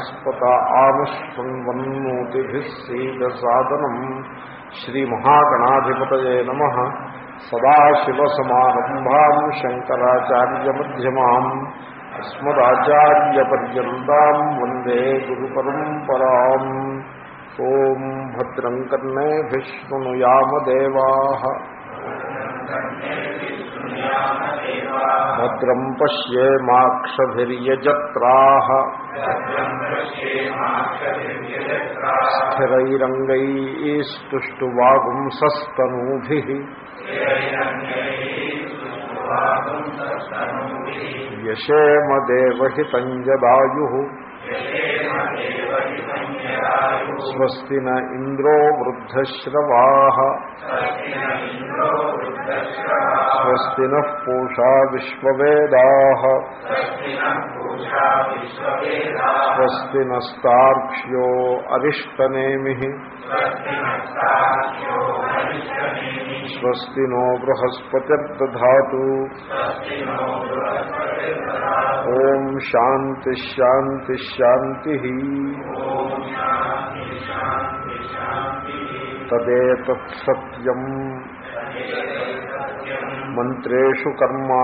బ్రహ్మణస్పత ఆనుష్ణ్వన్నోతిభిः सीदसादनम् श्रीमहागणाधिपतये नमः सदाशिवसमारम्भाम् शङ्कराचार्यमध्यमाम् अस्मदाचार्यपर्यन्ताम् वन्दे गुरुपरम्पराम् ॐ भद्रम् कर्णेभिः शृणुयामदेवाः भद्रम् पश्येमाक्षभिर्यजत्राः स्थिरैरङ्गैस्तुष्टुवागुंसस्तनूभिः यशेमदेवहितञ्जदायुः स्वस्ति न इन्द्रो वृद्धश्रवाः स्वस्ति नः पूषा विश्ववेदाः स्वस्ति नस्ताक्ष्यो अरिष्टनेमि। स्वस्ति नो बृहस्पतिर्दधा ओम शांति शांति शांति तदेत तदेतत्सत्यम मंत्रु कर्मा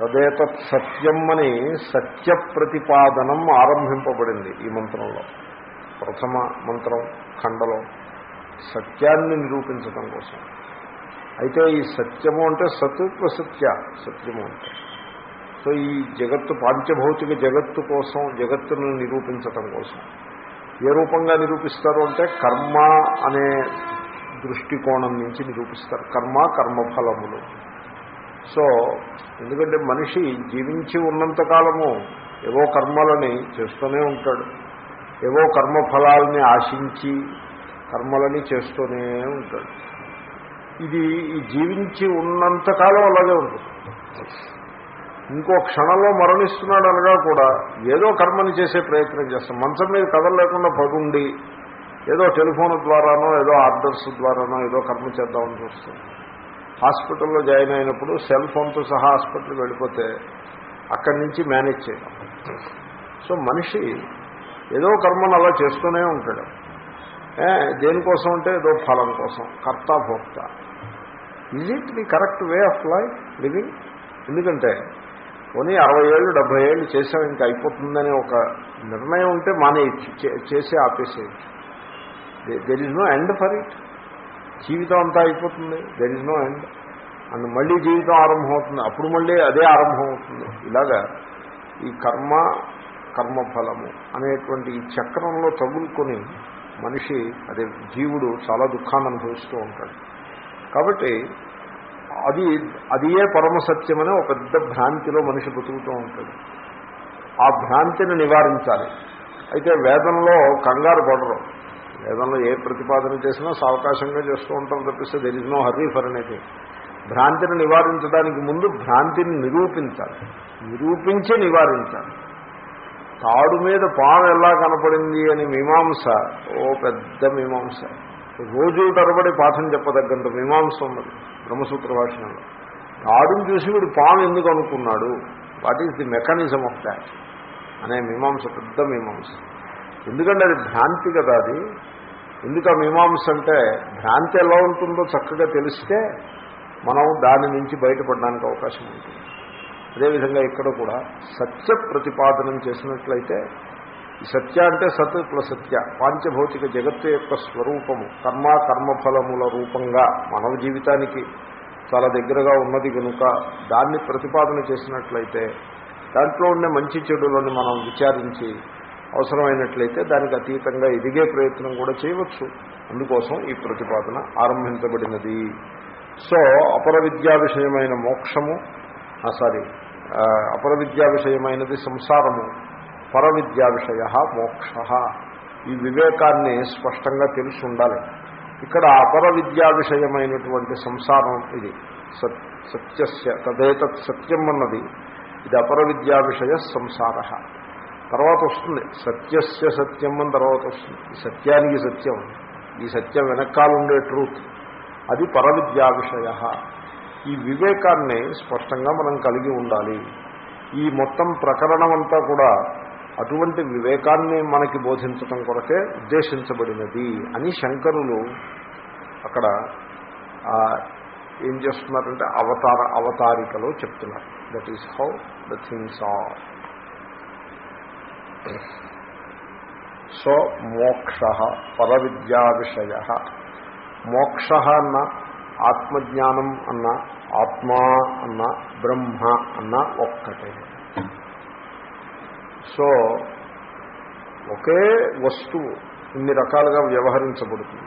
తదేతత్ సత్యం అని సత్య ప్రతిపాదనం ఆరంభింపబడింది ఈ మంత్రంలో. ప్రథమ మంత్రం ఖండలో సత్యాన్ని నిరూపించటం కోసం. అయితే ఈ సత్యము అంటే సత్వ సత్య సత్యము అంటే. సో ఈ జగత్తు పాంచభౌతిక జగత్తు కోసం జగత్తును నిరూపించటం కోసం. ఏ రూపంగా నిరూపిస్తారు అంటే కర్మ అనే దృష్టికోణం నుంచి నిరూపిస్తారు. కర్మ కర్మఫలములు. సో ఎందుకంటే మనిషి జీవించి ఉన్నంత కాలము ఏవో కర్మలని చేస్తూనే ఉంటాడు. ఏవో కర్మఫలాలని ఆశించి కర్మలని చేస్తూనే ఉంటాడు. ఇది ఈ జీవించి ఉన్నంతకాలం అలాగే ఉంటుంది. ఇంకో క్షణంలో మరణిస్తున్నాడు అనగా కూడా ఏదో కర్మని చేసే ప్రయత్నం చేస్తాం. మంచం మీద కదలలేకుండా పడుండి ఏదో టెలిఫోన్ ద్వారానో ఏదో ఆర్డర్స్ ద్వారానో ఏదో కర్మ చేద్దామని చూస్తాం. హాస్పిటల్లో జాయిన్ అయినప్పుడు సెల్ ఫోన్తో సహా హాస్పిటల్కి వెళ్ళిపోతే అక్కడి నుంచి మేనేజ్ చేయడం సో మనిషి ఏదో కర్మను అలా చేస్తూనే ఉంటాడు. దేనికోసం అంటే ఏదో ఫలం కోసం కర్త భోక్త. Is it the correct way of life living ఎందుకంటే పోనీ అరవై ఏళ్ళు డెబ్బై ఏళ్ళు చేసాం ఇంకా అయిపోతుందనే ఒక నిర్ణయం ఉంటే మానేయచ్చు చేసి ఆపేసేయచ్చు. There is no end for it జీవితం అంతా అయిపోతుంది. There is no end and మళ్ళీ జీవితం ఆరంభమవుతుంది. అప్పుడు మళ్ళీ అదే ఆరంభం అవుతుంది ఇలాగా ఈ కర్మ కర్మఫలము అనేటువంటి ఈ చక్రంలో తగులుకొని మనిషి అదే జీవుడు చాలా దుఃఖాన్ని అనుభవిస్తూ ఉంటాడు. కాబట్టి అది అదియే ఏ పరమసత్యమనే ఒక పెద్ద భ్రాంతిలో మనిషి బతుకుతూ ఉంటాడు. ఆ భ్రాంతిని నివారించాలి. అయితే వేదంలో కంగారు పడరు. వేదంలో ఏ ప్రతిపాదన చేసినా సావకాశంగా చేస్తూ ఉంటారు తప్పిస్తే there is no hurry for అనేది భ్రాంతిని నివారించడానికి ముందు భ్రాంతిని నిరూపించాలి. నిరూపించి నివారించాలి. తాడు మీద పాము ఎలా కనపడింది అని మీమాంస ఓ పెద్ద మీమాంస. రోజు తరబడి పాఠం చెప్పదగ్గంత మీమాంస ఉన్నది బ్రహ్మసూత్ర భాషణంలో తాడుని చూసి వీడు పాము ఎందుకు అనుకున్నాడు? What is the mechanism of that అనే మీమాంస పెద్ద మీమాంస. ఎందుకంటే అది భ్రాంతి కదా అది. ఎందుకు ఆ మీమాంస అంటే భ్రాంతి ఎలా ఉంటుందో చక్కగా తెలిస్తే మనం దాని నుంచి బయటపడడానికి అవకాశం ఉంటుంది. అదేవిధంగా ఇక్కడ కూడా సత్య ప్రతిపాదనం చేసినట్లయితే ఈ సత్య అంటే సత్ ప్లస్ సత్య పాంచభౌతిక జగత్తు యొక్క స్వరూపము కర్మ కర్మఫలముల రూపంగా మానవ జీవితానికి చాలా దగ్గరగా ఉన్నది కనుక దాన్ని ప్రతిపాదన చేసినట్లయితే దాంట్లో ఉండే మంచి చెడులను మనం విచారించి అవసరమైనట్లయితే దానికి అతీతంగా ఎదిగే ప్రయత్నం కూడా చేయవచ్చు. అందుకోసం ఈ ప్రతిపాదన ఆరంభించబడినది. సో అపర విద్యా విషయమైన మోక్షము సారీ అపర విద్యా విషయమైనది సంసారము పర విద్యా విషయ మోక్ష. ఈ వివేకాన్ని స్పష్టంగా తెలిసి ఉండాలి. ఇక్కడ అపర విద్యా విషయమైనటువంటి సంసారం ఇది. సత్ సత్యస్య తదేతత్ సత్యం అన్నది. ఇది అపర విద్యా విషయ సంసార. తర్వాత వస్తుంది. సత్యస్య సత్యం అని తర్వాత వస్తుంది. సత్యానికి సత్యం. ఈ సత్యం వెనకాలండే ట్రూత్ అది పరవిద్యా విషయ. ఈ వివేకాన్ని స్పష్టంగా మనం కలిగి ఉండాలి. ఈ మొత్తం ప్రకరణం అంతా కూడా అటువంటి వివేకాన్ని మనకి బోధించటం కొరకే ఉద్దేశించబడినది అని శంకరులు అక్కడ ఏం చేస్తున్నారంటే అవతార అవతారికలో చెప్తున్నారు. That is how the things are so మోక్ష పరవిద్యా విషయ మోక్ష అన్న ఆత్మజ్ఞానం అన్న ఆత్మ అన్న బ్రహ్మ అన్న ఒక్కటే. సో ఒకే వస్తువు ఇన్ని రకాలుగా వ్యవహరించబడుతుంది.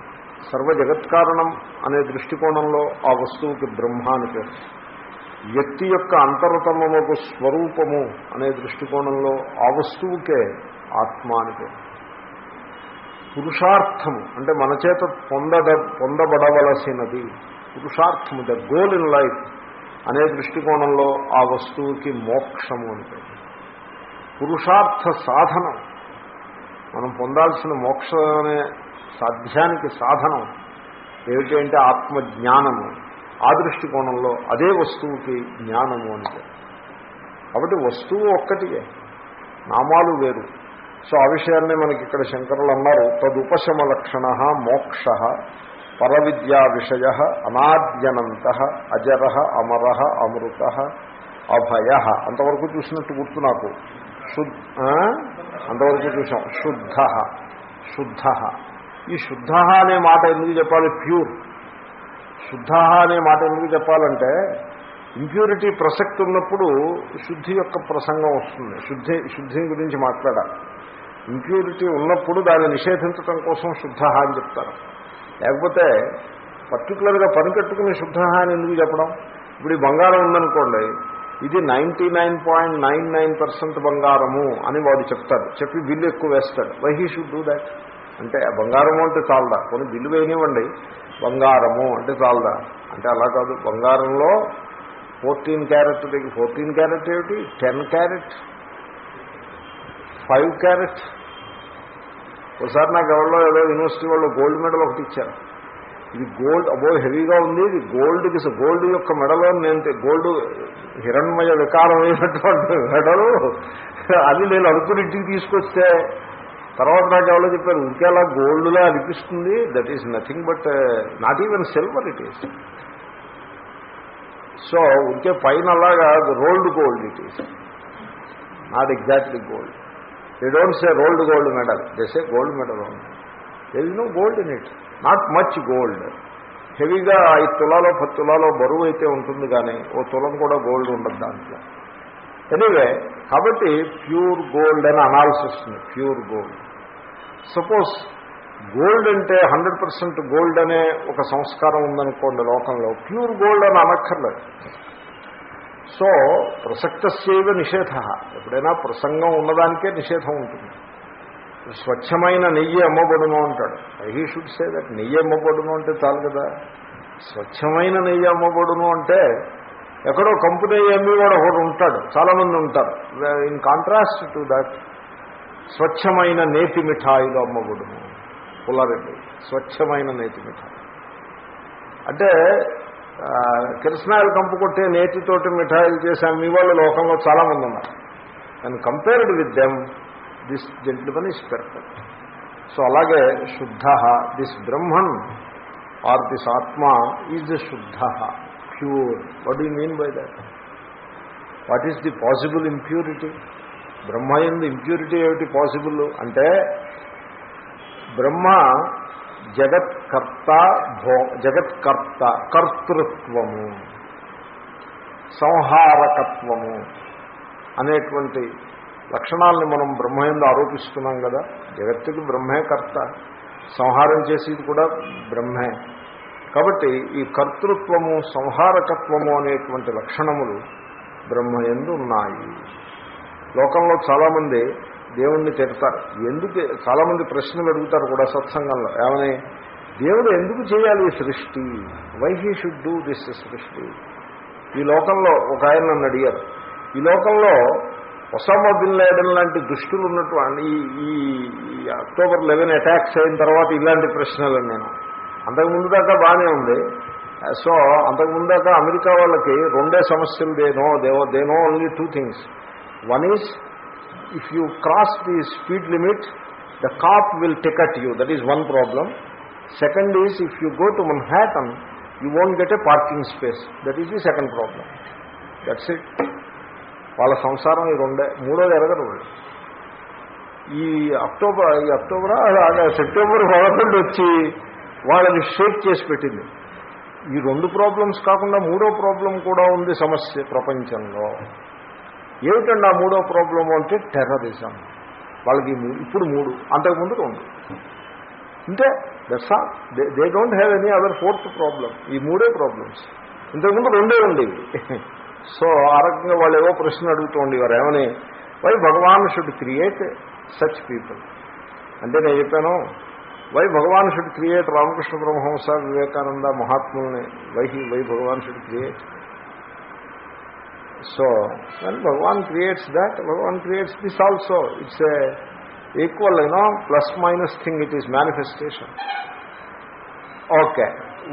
సర్వ జగత్కారణం అనే దృష్టికోణంలో ఆ వస్తువుకి బ్రహ్మ అని పేరు. వ్యక్తి యొక్క అంతరతమకు స్వరూపము అనే దృష్టికోణంలో ఆ వస్తువుకే ఆత్మ అని పేరు. పురుషార్థము అంటే మన చేత పొందద పొందబడవలసినది పురుషార్థము ద గోల్ ఇన్ లైఫ్ అనే దృష్టికోణంలో ఆ వస్తువుకి మోక్షము అని పేరు. పురుషార్థ సాధనం మనం పొందాల్సిన మోక్ష అనే సాధ్యానికి సాధనం ఏమిటి అంటే ఆత్మజ్ఞానము. ఆ దృష్టికోణంలో అదే వస్తువుకి జ్ఞానము అంటే కాబట్టి వస్తువు ఒక్కటియే నామాలు వేరు. సో ఆ విషయాన్ని మనకి ఇక్కడ శంకరులు అన్నారు తదుపశమ లక్షణ మోక్ష పరవిద్యా విషయ అనాద్యనంత అజర అమర అమృత అభయ. అంతవరకు చూసినట్టు గుర్తు నాకు. శుద్ధ అంతవరకు చూసాం శుద్ధ శుద్ధ. ఈ శుద్ధ అనే మాట ఎందుకు చెప్పాలి? ప్యూర్. శుద్ధ అనే మాట ఎందుకు చెప్పాలంటే ఇంప్యూరిటీ ప్రసక్తి ఉన్నప్పుడు శుద్ధి యొక్క ప్రసంగం వస్తుంది. శుద్ధి శుద్ధి గురించి మాట్లాడాలి. ఇంప్యూరిటీ ఉన్నప్పుడు దాన్ని నిషేధించడం కోసం శుద్ధ అని చెప్తారు. లేకపోతే పర్టికులర్గా పనికట్టుకుని శుద్ధ అని ఎందుకు చెప్పడం? ఇప్పుడు ఈ బంగారం ఉందనుకోండి ఇది ninety nine point nine nine percent బంగారము అని వాడు చెప్తాడు. చెప్పి బిల్లు ఎక్కువ వేస్తాడు. Why he should do that అంటే బంగారము అంటే చాలదా? కొన్ని బిల్లు వేయనివ్వండి. బంగారము అంటే చాలదా? అంటే అలా కాదు. బంగారంలో ఫోర్టీన్ క్యారెట్ దగ్గర ఫోర్టీన్ క్యారెట్ ఏమిటి? టెన్ క్యారెట్ ఫైవ్ క్యారెట్ ఒకసారి నాకు ఎవరిలో ఏదో యూనివర్సిటీ వాళ్ళు గోల్డ్ మెడల్ ఒకటి ఇచ్చారు. ఇది గోల్డ్ అబో హెవీగా ఉంది. ఇది గోల్డ్కి గోల్డ్ యొక్క మెడలో నేను గోల్డ్ హిరణ్మయ వికారమైనటువంటి మెడలు అది నేను అనుకుని ఇంటికి తీసుకొస్తే తర్వాత నాకు ఎవరో చెప్పారు ఇంకేలా గోల్డ్లా అనిపిస్తుంది that is nothing but not even silver it is so ఇంకే పైన అలాగా rolled gold it is not exactly gold they don't say rolled gold medal they say gold medal ఉంది there is no gold in it not much gold హెవీగా ఐదు తులాలో పది తులాలో బరువు అయితే ఉంటుంది కానీ ఓ తులం కూడా గోల్డ్ ఉండదు దాంట్లో. ఎనీవే కాబట్టి ప్యూర్ గోల్డ్ అని అనాల్సి వస్తుంది ప్యూర్ గోల్డ్. సపోజ్ గోల్డ్ అంటే హండ్రెడ్ పర్సెంట్ గోల్డ్ అనే ఒక సంస్కారం ఉందనుకోండి లోకంలో ప్యూర్ గోల్డ్ అని అనక్కర్లేదు. సో ప్రసక్తస్యవ నిషేధ. ఎప్పుడైనా ప్రసంగం ఉన్నదానికే నిషేధం ఉంటుంది. స్వచ్ఛమైన నెయ్యి అమ్మబడును అంటాడు. హీ షుడ్ సే దట్ నెయ్యి అమ్మబడును అంటే చాలు కదా. స్వచ్ఛమైన నెయ్యి అమ్మబడును అంటే ఎక్కడో కంపెనీ అమ్మి కూడా ఒకడు ఉంటాడు. చాలామంది ఉంటారు. ఇన్ కాంట్రాస్ట్ టు దట్ స్వచ్ఛమైన నేతి మిఠాయిలు అమ్మకూడదు. పుల్లారెడ్డి స్వచ్ఛమైన నేతి మిఠాయి. అంటే కిరసనాయలు కంపు కొట్టే నేతితోటి మిఠాయిలు చేసే అమ్మి వాళ్ళు లోకంలో చాలామంది ఉన్నారు. And compared with them this gentleman is perfect so అలాగే శుద్ధ this Brahman or this atma is shuddha. Pure what you mean by that what is the possible impurity Brahma ఎందు ఇంప్యూరిటీ ఏమిటి పాసిబుల్ అంటే బ్రహ్మ జగత్కర్త భో జగత్కర్త కర్తృత్వము సంహారకత్వము అనేటువంటి లక్షణాలని మనం బ్రహ్మయందు ఆరోపిస్తున్నాం కదా. జగత్తుకి బ్రహ్మే కర్త. సంహారం చేసేది కూడా బ్రహ్మే. కాబట్టి ఈ కర్తృత్వము సంహారకత్వము అనేటువంటి లక్షణములు బ్రహ్మయందు ఉన్నాయి లోకంలో చాలామంది దేవుణ్ణి తిడతారు. ఎందుకు? చాలామంది ప్రశ్నలు అడుగుతారు కూడా సత్సంగంలో. ఏమని? దేవుడు ఎందుకు చేయాలి సృష్టి? Why he should do this srishti? ఈ లోకంలో ఒక ఆయన నన్ను అడిగారు. ఈ లోకంలో ఒసామా బిన్ లేడన్ లాంటి దుష్టులు ఉన్నటువంటి ఈ ఈ అక్టోబర్ లెవెన్ అటాక్స్ అయిన తర్వాత ఇలాంటి ప్రశ్నలు నేను అంతకుముందు దాకా బాగానే ఉంది. సో అంతకుముందు దాకా అమెరికా వాళ్ళకి రెండే సమస్యలు దేనో దేవో దేనో only two things one is if you cross the speed limit the cop will ticket you that is one problem second is if you go to Manhattan you won't get a parking space that is the second problem that's it వాళ్ళ సంసారం ఈ రెండే మూడోది ఎరగరు వాళ్ళు. ఈ October ఈ October September పదకొండు వచ్చి వాళ్ళని షేక్ చేసి పెట్టింది. ఈ రెండు ప్రాబ్లమ్స్ కాకుండా మూడో ప్రాబ్లం కూడా ఉంది సమస్య ప్రపంచంలో. ఏమిటండి ఆ మూడో ప్రాబ్లం అంటే టెర్రరిజం. వాళ్ళకి ఇప్పుడు మూడు అంతకుముందు రెండు. అంటే that's all they don't have any other fourth problem ఈ మూడే ప్రాబ్లమ్స్ ఇంతకుముందు రెండే ఉండేవి. సో ఆ రకంగా వాళ్ళు ఏవో ప్రశ్న అడుగుతూ ఉండేవారు. ఏమని? Why Bhagavan should create such people అంటే నేను చెప్పాను why Bhagavan should create Ramakrishna Brahmahamsa Vivekananda మహాత్ముల్ని why he why Bhagavan should create so when Bhagavan creates that Bhagavan creates this also it's a equal you know plus minus thing it is manifestation okay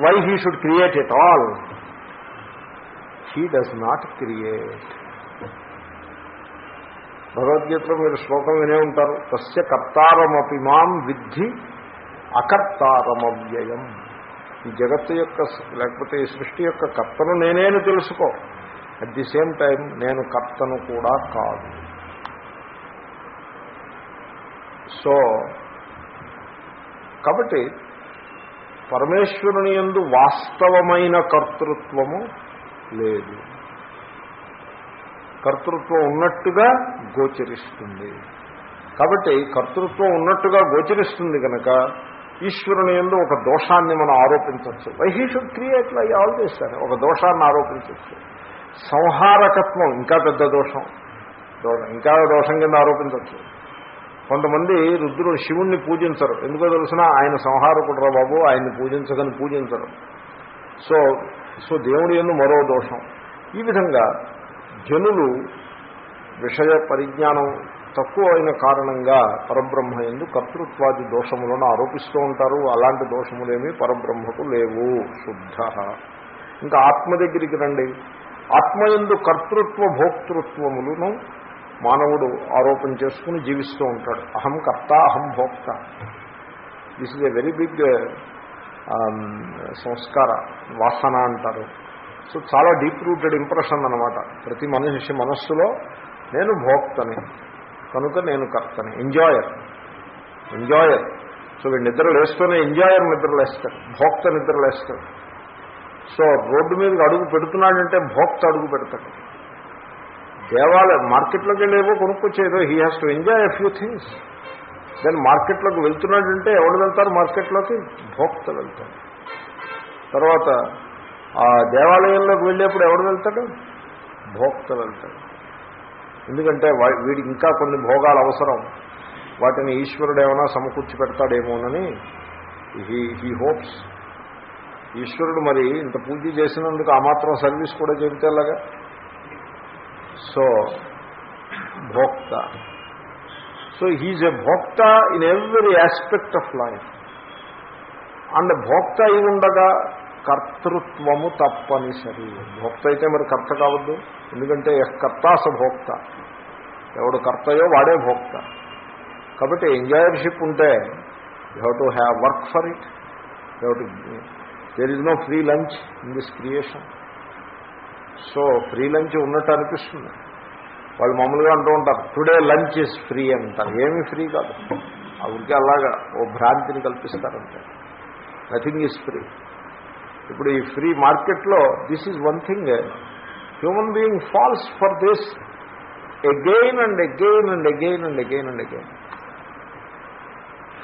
why he should create it all he does not create భగవద్గీతలో మీరు శ్లోకం వినే ఉంటారు తస్య కర్తారమపి మాం విద్ధి అకర్తారమవ్యయం. ఈ జగత్తు యొక్క లేకపోతే ఈ సృష్టి యొక్క కర్తను నేనేను తెలుసుకో. అట్ ది సేమ్ టైం నేను కర్తను కూడా కాదు. సో కాబట్టి పరమేశ్వరుని ఎందు వాస్తవమైన కర్తృత్వము లేదు. కర్తృత్వం ఉన్నట్టుగా గోచరిస్తుంది. కాబట్టి కర్తృత్వం ఉన్నట్టుగా గోచరిస్తుంది కనుక ఈశ్వరుని ఎందు ఒక దోషాన్ని మనం ఆరోపించవచ్చు. Why should create lie all sir ఒక దోషాన్ని ఆరోపించవచ్చు. సంహారకత్వం ఇంకా పెద్ద దోషం. దోషం ఇంకా దోషం కింద ఆరోపించవచ్చు. కొంతమంది రుద్రుడు శివుణ్ణి పూజించరు. ఎందుకో తెలిసిన ఆయన సంహారకుడు రా బాబు ఆయన్ని పూజించకని పూజించరు. సో సో దేవుడి ఎందు మరో దోషం. ఈ విధంగా జనులు విషయ పరిజ్ఞానం తక్కువ అయిన కారణంగా పరబ్రహ్మ ఎందు కర్తృత్వాది దోషములను ఆరోపిస్తూ ఉంటారు. అలాంటి దోషములేమీ పరబ్రహ్మకు లేవు. శుద్ధ. ఇంకా ఆత్మ దగ్గరికి రండి. ఆత్మ ఎందు కర్తృత్వ భోక్తృత్వములను మానవుడు ఆరోపణ చేసుకుని జీవిస్తూ ఉంటాడు. అహం కర్త అహం భోక్త. This is a very big samskara vasana అంటారు. సో చాలా డీప్ రూటెడ్ ఇంప్రెషన్ అనమాట ప్రతి మనిషి మనస్సులో నేను భోక్తని. కనుక నేను కర్తను. ఎంజాయర్ ఎంజాయర్ సో వీడు నిద్ర లేస్తూనే ఎంజాయర్ నిద్ర లేస్తాడు. భోక్త నిద్ర సో రోడ్డు మీదకి అడుగు పెడుతున్నాడంటే భోక్త అడుగు పెడతాడు. దేవాలయ మార్కెట్లోకి వెళ్ళేవో కొనుక్కొచ్చేదో he has to enjoy a few things then మార్కెట్లోకి వెళ్తున్నాడంటే ఎవడు వెళ్తారు మార్కెట్లోకి? భోక్త వెళ్తాడు. తర్వాత ఆ దేవాలయంలోకి వెళ్ళేప్పుడు ఎవడు వెళ్తాడు? భోక్త వెళ్తాడు. ఎందుకంటే వీడికి ఇంకా కొన్ని భోగాలు అవసరం. వాటిని ఈశ్వరుడు ఏమైనా సమకూర్చి పెడతాడేమోనని హీ హీ హోప్స్. ఈశ్వరుడు మరి ఇంత పూజ చేసినందుకు ఆ మాత్రం సర్వీస్ కూడా చెబితేలాగా so bhokta. So he's a bhokta in every aspect of life. And భోక్త అయి ఉండగా కర్తృత్వము తప్పనిసరి భోక్త అయితే మరి కర్త కావద్దు. ఎందుకంటే కర్తాస భోక్త. ఎవడు కర్తయో వాడే భోక్త. కాబట్టి ఎంజాయర్షిప్ ఉంటే you have to have work for it. You have to there is no free lunch in this creation. So free lunch ఉన్నట్టు అనిపిస్తుంది. వాళ్ళు మామూలుగా అంటూ ఉంటారు టుడే లంచ్ ఇస్ ఫ్రీ అంటారు. ఏమీ ఫ్రీ కాదు. అవురికి అలాగా ఓ భ్రాంతిని కల్పిస్తారంటే. Nothing is free. ఇప్పుడు ఈ ఫ్రీ మార్కెట్లో this is one thing human being falls for this again and again and again and again and again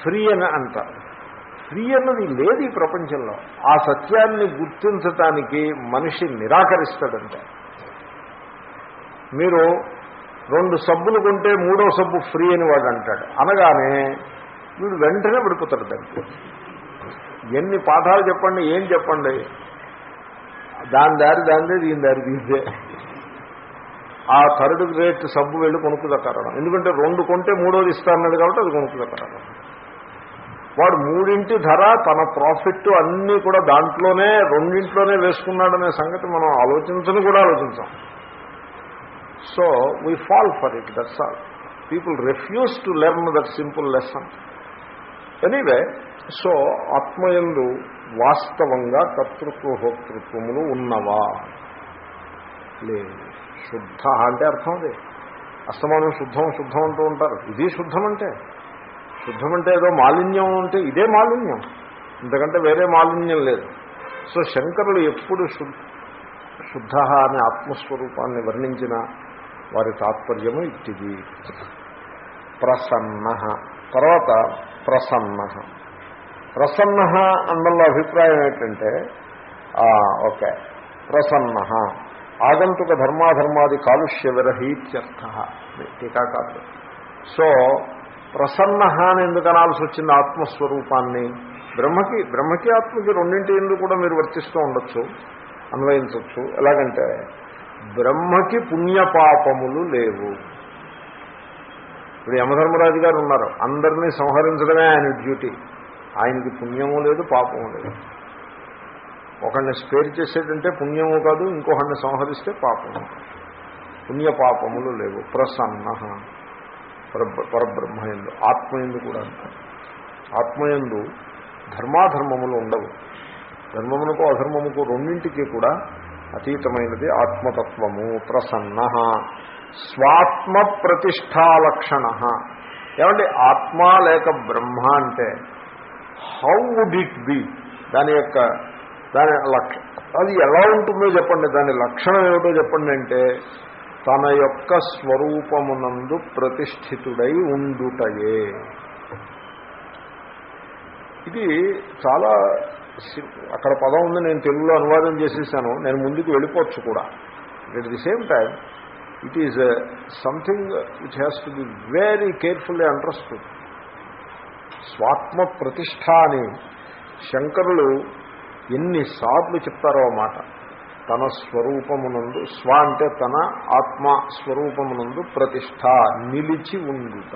free అని అంటారు ఫ్రీ అన్నది లేదు ఈ ప్రపంచంలో. ఆ సత్యాన్ని గుర్తించటానికి మనిషి నిరాకరిస్తాడంటే. మీరు రెండు సబ్బులు కొంటే మూడో సబ్బు ఫ్రీ అని వాడు అంటాడు. అనగానే వీడు వెంటనే పడిపోతాడు దానికి. ఎన్ని పాఠాలు చెప్పండి ఏం చెప్పండి? దాని దారి దానిదే దీని దారి దీనిదే ఆ థర్డ్ గ్రేట్ సబ్బు వెళ్ళి కొనుక్కుదక్కరడం ఎందుకంటే రెండు కొంటే మూడోది ఇస్తారన్నది కాబట్టి అది కొనుక్కుదక్కరడం వాడు మూడింటి ధర తన ప్రాఫిట్ అన్నీ కూడా దాంట్లోనే రెండింట్లోనే వేసుకున్నాడనే సంగతి మనం ఆలోచించని కూడా ఆలోచించాం. So we fall for it that's all people refuse to learn that simple lesson anyway so ఆత్మయందు వాస్తవంగా కర్తృత్వ హోతృత్వములు ఉన్నవా? లేదు. శుద్ధ అంటే అర్థం అదే. అస్తమానం శుద్ధం శుద్ధం అంటూ ఉంటారు. ఇది శుద్ధం అంటే శుద్ధం అంటే ఏదో మాలిన్యం అంటే ఇదే మాలిన్యం. ఎందుకంటే వేరే మాలిన్యం లేదు. సో శంకరులు ఎప్పుడు శుద్ధ అనే ఆత్మస్వరూపాన్ని వర్ణించిన వారి తాత్పర్యము ఇట్టిది. ప్రసన్న. తర్వాత ప్రసన్న. ప్రసన్న అన్నంలో అభిప్రాయం ఏంటంటే ఓకే. ప్రసన్న. ఆగంతుక ధర్మాధర్మాది కాలుష్య విరహీత్యర్థ. టీకాకారుడు. సో ప్రసన్న అని ఎందుకు అనాల్సి వచ్చింది ఆత్మస్వరూపాన్ని? బ్రహ్మకి బ్రహ్మకి ఆత్మకి రెండింటి ఎందుకు కూడా మీరు వర్తిస్తూ ఉండొచ్చు అన్వయించవచ్చు ఎలాగంటే బ్రహ్మకి పుణ్యపాపములు లేవు. ఇప్పుడు యమధర్మరాజు గారు ఉన్నారు. అందరినీ సంహరించడమే ఆయన డ్యూటీ. ఆయనకి పుణ్యము లేదు పాపము లేదు. ఒకడిని స్పేర్ చేసేటంటే పుణ్యము కాదు ఇంకొకడిని సంహరిస్తే పాపము. పుణ్యపాపములు లేవు. ప్రసన్న పరబ్రహ్మయందు ఆత్మయందు కూడా ఆత్మయందు ధర్మాధర్మములు ఉండవు. ధర్మమునకు అధర్మముకు రెండింటికి కూడా అతీతమైనది ఆత్మతత్వము. ప్రసన్న స్వాత్మ ప్రతిష్టాలక్షణ ఏమంటే ఆత్మ లేక బ్రహ్మ అంటే హౌ వుడ్ ఇట్ బి? దాని యొక్క దాని లక్ష అది ఎలా ఉంటుందో చెప్పండి. దాని లక్షణం ఏమిటో చెప్పండి అంటే తన యొక్క స్వరూపమునందు ప్రతిష్ఠితుడై ఉండుటయే. ఇది చాలా అక్కడ పదం ఉంది నేను తెలుగులో అనువాదం చేసేసాను. నేను ముందుకు వెళ్ళిపోవచ్చు కూడా. At the same time it is something which has to be very carefully understood స్వాత్మ ప్రతిష్ట అని శంకరులు ఎన్నిసార్లు చెప్తారో మాట. తన స్వరూపమునందు స్వ అంటే తన ఆత్మ స్వరూపమునందు ప్రతిష్ట నిలిచి ఉండుట.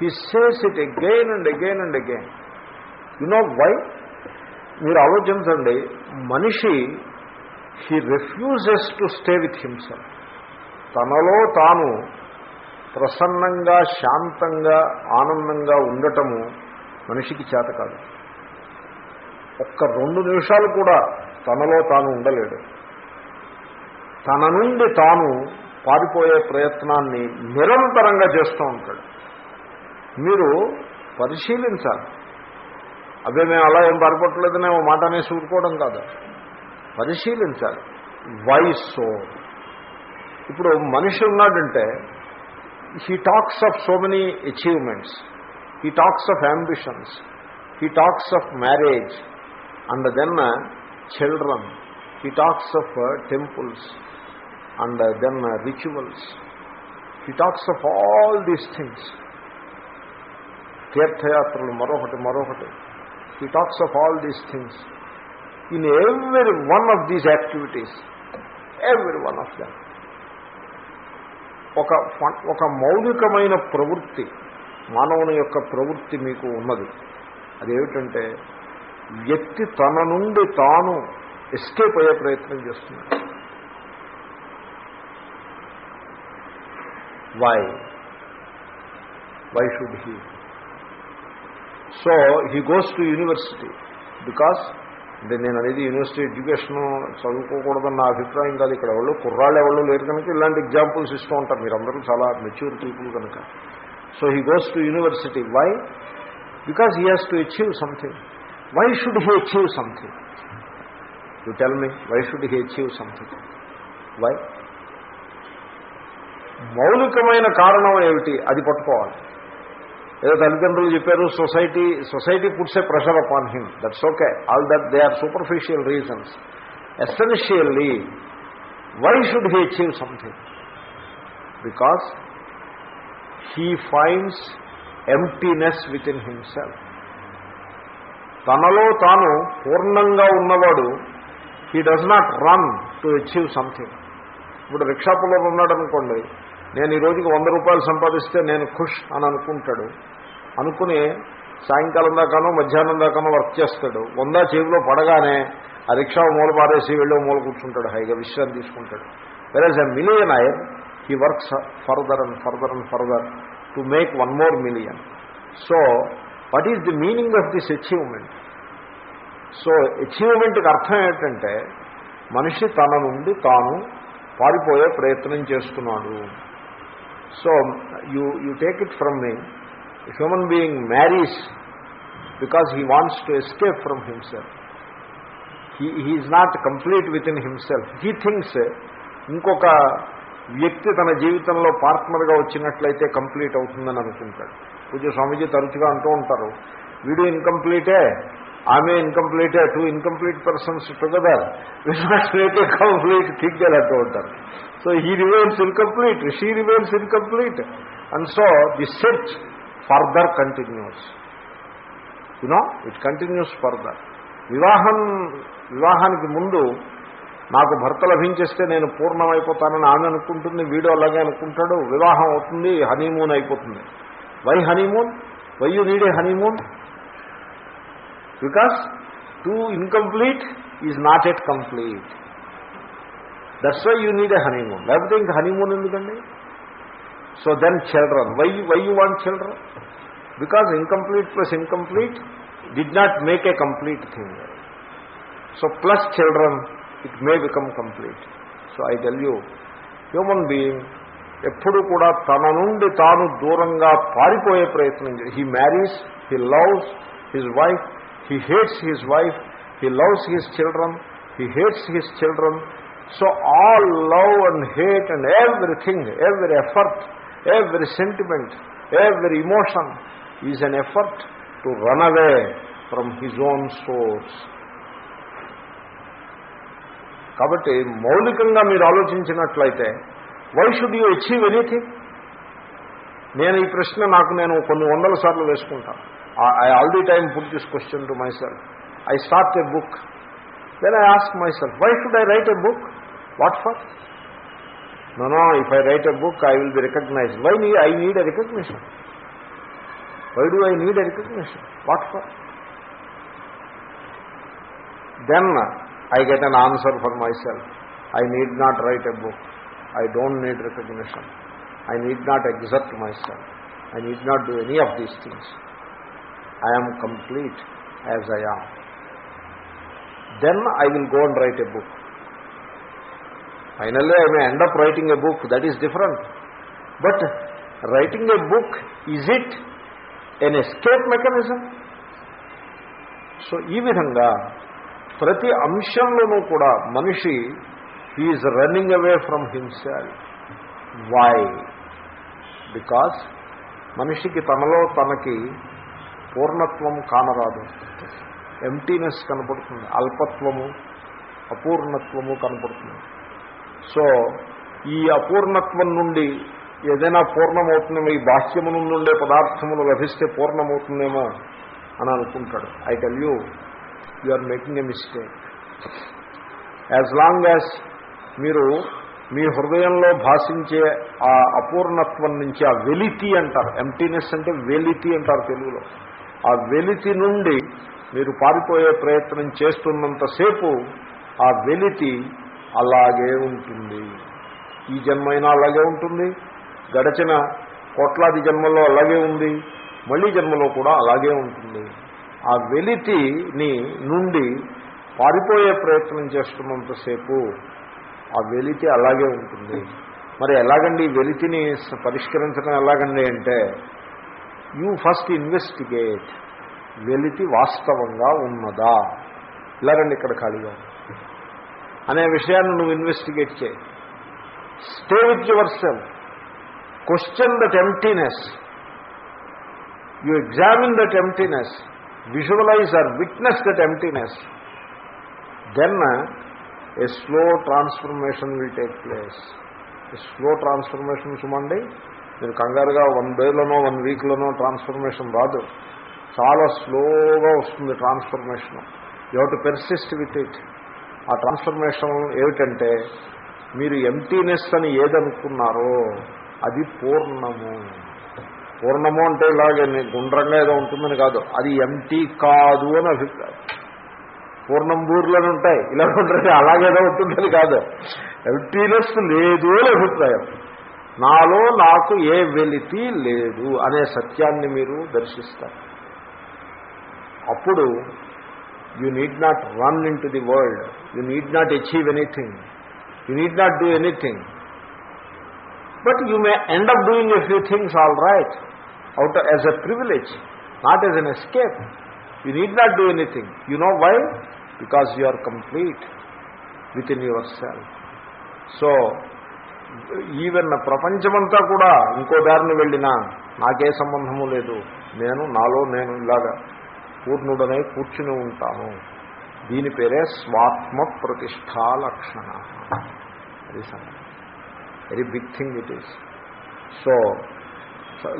He says it again and again and again you know why మీరు ఆలోచించండి మనిషి he refuses to stay with himself తనలో తాను ప్రసన్నంగా శాంతంగా ఆనందంగా ఉండటము మనిషికి చేత కాదు. ఒక్క రెండు నిమిషాలు కూడా తనలో తాను ఉండలేడు. తన నుండి తాను పారిపోయే ప్రయత్నాన్ని నిరంతరంగా చేస్తూ ఉంటాడు. మీరు పరిశీలించాలి. అదే మేము అలా ఏం పారిపోవట్లేదనే ఓ మాట అనేసి ఊరుకోవడం కాదు. పరిశీలించాలి. వై సో ఇప్పుడు మనిషి ఉన్నాడంటే he talks of so many achievements he talks of ambitions he talks of marriage and then children he talks of temples and then rituals he talks of all these things తీర్థయాత్రలు మరొకటి మరొకటి. He talks of all these things in every one of these activities every one of them ఒక ఒక మౌలికమైన ప్రవృత్తి మానవుని యొక్క ప్రవృత్తి మీకు ఉన్నది. అదేమిటంటే వ్యక్తి తన నుండి తాను ఎస్కేప్ అయ్యే ప్రయత్నం చేస్తున్నాడు. Why why should he so he goes to university because అంటే నేను అనేది యూనివర్సిటీ ఎడ్యుకేషన్ చదువుకోకూడదన్న అభిప్రాయం కాదు. ఇక్కడ ఎవరు కుర్రాళ్ళు ఎవరు లేరు కనుక ఇలాంటి ఎగ్జాంపుల్స్ ఇస్తూ ఉంటారు. మీరందరూ చాలా మెచ్యూర్ పీపుల్ కనుక. So he goes to university why because he has to achieve something why should he achieve something you tell me why should he achieve something why మౌలికమైన కారణం ఏమిటి? అది పట్టుకోవాలి. ఏదో తల్లిదండ్రులు చెప్పారు society society puts a pressure upon him that's okay all that they are superficial reasons essentially why should he achieve something because he finds emptiness within himself తనలో తాను పూర్ణంగా ఉన్నవాడు he does not run to achieve something ఇప్పుడు రిక్షాపులో ఉన్నాడు అనుకోండి నేను ఈ రోజుకి వంద రూపాయలు సంపాదిస్తే నేను ఖుష్ అని అనుకుంటాడు. అనుకుని సాయంకాలం దాకానో మధ్యాహ్నం దాకానో వర్క్ చేస్తాడు. వంద చేతిలో పడగానే ఆ రిక్షా మూల పారేసి వెళ్ళి మూల కూర్చుంటాడు హైగా విశ్రాంతి తీసుకుంటాడు. Average a million year he works further and further and further to make one more million so what is the meaning of this achievement so అచీవ్మెంట్కి అర్థం ఏంటంటే మనిషి తన నుండి తాను పారిపోయే ప్రయత్నం చేస్తున్నాడు. So you you take it from me human being marries because he wants to escape from himself he he is not complete within himself he thinks ఇంకొక వ్యక్తి తన జీవితంలో పార్ట్నర్గా వచ్చినట్లయితే కంప్లీట్ అవుతుందని అనుకుంటాడు. పూజ స్వామీజీ తరచుగా అంటూ ఉంటారు వీడు ఇన్కంప్లీటే ఆమె ఇన్కంప్లీటే two incomplete persons together will complete think అని అంటూ ఉంటారు. So he remains incomplete she remains incomplete and so the search further continues you know it continues further వివాహం వివాహానికి ముందు నాకు భర్త లభించేస్తే నేను పూర్ణమైపోతానని ఆమె అనుకుంటుంది వీడు అలాగే అనుకుంటాడు. వివాహం అవుతుంది హనీమూన్ అయిపోతుంది. Why honeymoon why you need a honeymoon because two incomplete is not at complete that's why you need a honeymoon లేకపోతే ఇంక హనీమూన్ ఎందుకండి? So then children why why you want children because incomplete plus incomplete did not make a complete thing so plus children it may become complete so I tell you human being ఎప్పుడు కూడా తన నుండి తాను దూరంగా పారిపోయే ప్రయత్నం he marries he loves his wife he hates his wife he loves his children he hates his children so all love and hate and everything every effort every sentiment every emotion is an effort to run away from his own source కాబట్టి మౌలికంగా మీరు ఆలోచించినట్లయితే why should you achieve anything నేను ఈ ప్రశ్న నాకు నేను కొన్ని వందల సార్లు వేసుకుంటాను I all the time put this question to myself I start a book then I ask myself why should I write a book What for? No, no, if I write a book, I will be recognized. Why need, I need a recognition? Why do I need a recognition? What for? Then I get an answer for myself. I need not write a book. I don't need recognition. I need not exert myself. I need not do any of these things. I am complete as I am. Then I will go and write a book. Finally I may end up writing a book that is different but writing a book is it an escape mechanism so ఈ విధంగా ప్రతి అంశంలోనూ కూడా మనిషి is running away from himself why because మనిషికి తనలో తనకి పూర్ణత్వం కానరాదు. ఎంటీనెస్ కనపడుతుంది. అల్పత్వము అపూర్ణత్వము కనపడుతుంది. సో ఈ అపూర్ణత్వం నుండి ఏదైనా పూర్ణమవుతుందేమో ఈ బాహ్యము నుండి ఉండే పదార్థములు లభిస్తే పూర్ణమవుతుందేమో అని అనుకుంటాడు. I tell you you are making a mistake as long as మీరు మీ హృదయంలో భాషించే ఆ అపూర్ణత్వం నుంచి ఆ వెలితి అంటారు. ఎంటీనెస్ అంటే వెలితి అంటారు తెలుగులో. ఆ వెలితి నుండి మీరు పారిపోయే ప్రయత్నం చేస్తున్నంతసేపు ఆ వెలితి అలాగే ఉంటుంది. ఈ జన్మైనా అలాగే ఉంటుంది. గడచిన కోట్లాది జన్మలో అలాగే ఉంది. మళ్ళీ జన్మలో కూడా అలాగే ఉంటుంది. ఆ వెలితిని నుండి పారిపోయే ప్రయత్నం చేస్తున్నంతసేపు ఆ వెలితి అలాగే ఉంటుంది. మరి ఎలాగండి ఈ వెలితిని పరిష్కరించడం ఎలాగండి అంటే యూ ఫస్ట్ ఇన్వెస్టిగేట్. వెలితి వాస్తవంగా ఉన్నదా? ఇలాగండి ఇక్కడ ఖాళీగా అనే విషయాన్ని నువ్వు ఇన్వెస్టిగేట్ చేయి. Stay with yourself question that emptiness you examine that emptiness visualise or witness that emptiness then a slow transformation will take place slow transformation చూడండి మీరు కంగారుగా వన్ డేలోనో వన్ వీక్లోనో ట్రాన్స్ఫర్మేషన్ రాదు. చాలా స్లోగా వస్తుంది transformation you to persist with it ఆ ట్రాన్స్ఫర్మేషన్ ఏమిటంటే మీరు ఎంటీనెస్ అని ఏదనుకున్నారో అది పూర్ణము. పూర్ణము అంటే ఇలాగే గుండ్రంగా ఏదో ఉంటుందని కాదు. అది ఎంటీ కాదు అని అభిప్రాయం. పూర్ణం బూర్లను ఉంటాయి. ఇలా ఉంటుంది అలాగేదో ఉంటుందని కాదు. ఎంటీనెస్ లేదు అని అభిప్రాయం. నాలో నాకు ఏ వెలితి లేదు అనే సత్యాన్ని మీరు దర్శిస్తారు. అప్పుడు you need not run into the world you need not achieve anything you need not do anything but you may end up doing a few things all right out as a privilege not as an escape you need not do anything you know why because you are complete within yourself so even ప్రపంచమంతా కూడా ఇంకో దారిని వెళ్ళినా నాకే సంబంధము లేదు. నేను నాలో నేను ఇలాగా పూర్ణుడనై కూర్చుని ఉంటాను. దీని పేరే స్వాత్మ ప్రతిష్టా లక్షణ. అది very big thing it is so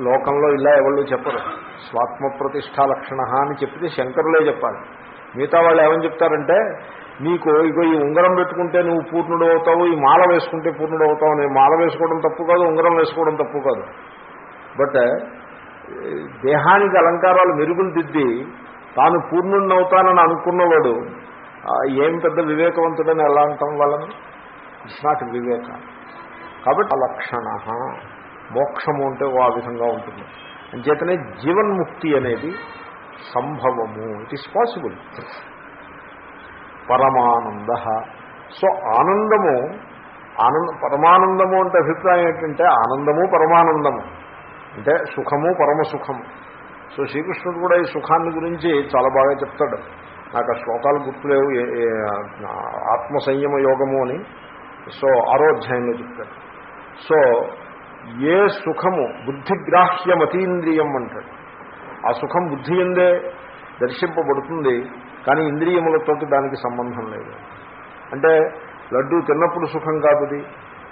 లోకంలో ఇలా ఎవళ్ళు చెప్పరు. స్వాత్మ ప్రతిష్టా లక్షణ అని చెప్పితే శంకరులే చెప్పాలి. మిగతా వాళ్ళు ఏమని చెప్తారంటే నీకు ఇగో ఈ ఉంగరం పెట్టుకుంటే నువ్వు పూర్ణుడు అవుతావు ఈ మాల వేసుకుంటే పూర్ణుడు అవుతావు నేను మాల వేసుకోవడం తప్పు కాదు ఉంగరం వేసుకోవడం తప్పు కాదు. బట్ దేహానికి అలంకారాలు మెరుగులు దిద్ది తాను పూర్ణుడిని అవుతానని అనుకున్నవాడు ఏం పెద్ద వివేకవంతుడని ఎలా అంటాం వాళ్ళని? It's not viveka. కాబట్టి లక్షణ మోక్షము అంటే ఆ విధంగా ఉంటుంది. అంచేతనే జీవన్ముక్తి అనేది సంభవము. ఇట్ ఈస్ పాసిబుల్ పరమానంద. సో ఆనందము ఆనంద పరమానందము అంటే అభిప్రాయం ఏంటంటే ఆనందము పరమానందము. అంటే సుఖము పరమసుఖము. సో శ్రీకృష్ణుడు కూడా ఈ సుఖాన్ని గురించి చాలా బాగా చెప్తాడు. నాకు ఆ శ్లోకాలు గుర్తులేవు ఆత్మ సంయమ యోగము అని. సో ఆరోధ్యాయంలో చెప్తాడు. సో ఏ సుఖము బుద్ధిగ్రాహ్యమతీంద్రియం అంటాడు. ఆ సుఖం బుద్ధి ఎందే దర్శింపబడుతుంది కానీ ఇంద్రియములతోటి దానికి సంబంధం లేదు. అంటే లడ్డూ తిన్నప్పుడు సుఖం కాదు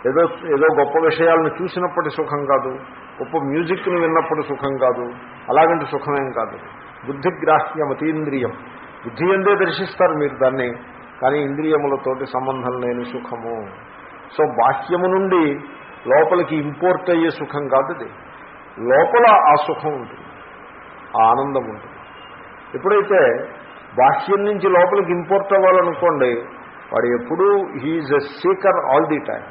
ఏదో ఏదో గొప్ప విషయాలను చూసినప్పటి సుఖం కాదు. గొప్ప మ్యూజిక్ను విన్నప్పుడు సుఖం కాదు అలాగంటే సుఖమేం కాదు. బుద్ధిగ్రాహ్యం అతీంద్రియం బుద్ధి ఎందే దర్శిస్తారు మీరు దాన్ని కానీ ఇంద్రియములతోటి సంబంధం లేని సుఖము. సో బాహ్యము నుండి లోపలికి ఇంపోర్ట్ అయ్యే సుఖం కాదు ఇది. లోపల ఆ సుఖం ఉంటుంది ఆ ఆనందం ఉంటుంది. ఎప్పుడైతే బాహ్యం నుంచి లోపలికి ఇంపోర్ట్ అవ్వాలనుకోండి వాడు ఎప్పుడూ he is a seeker all the time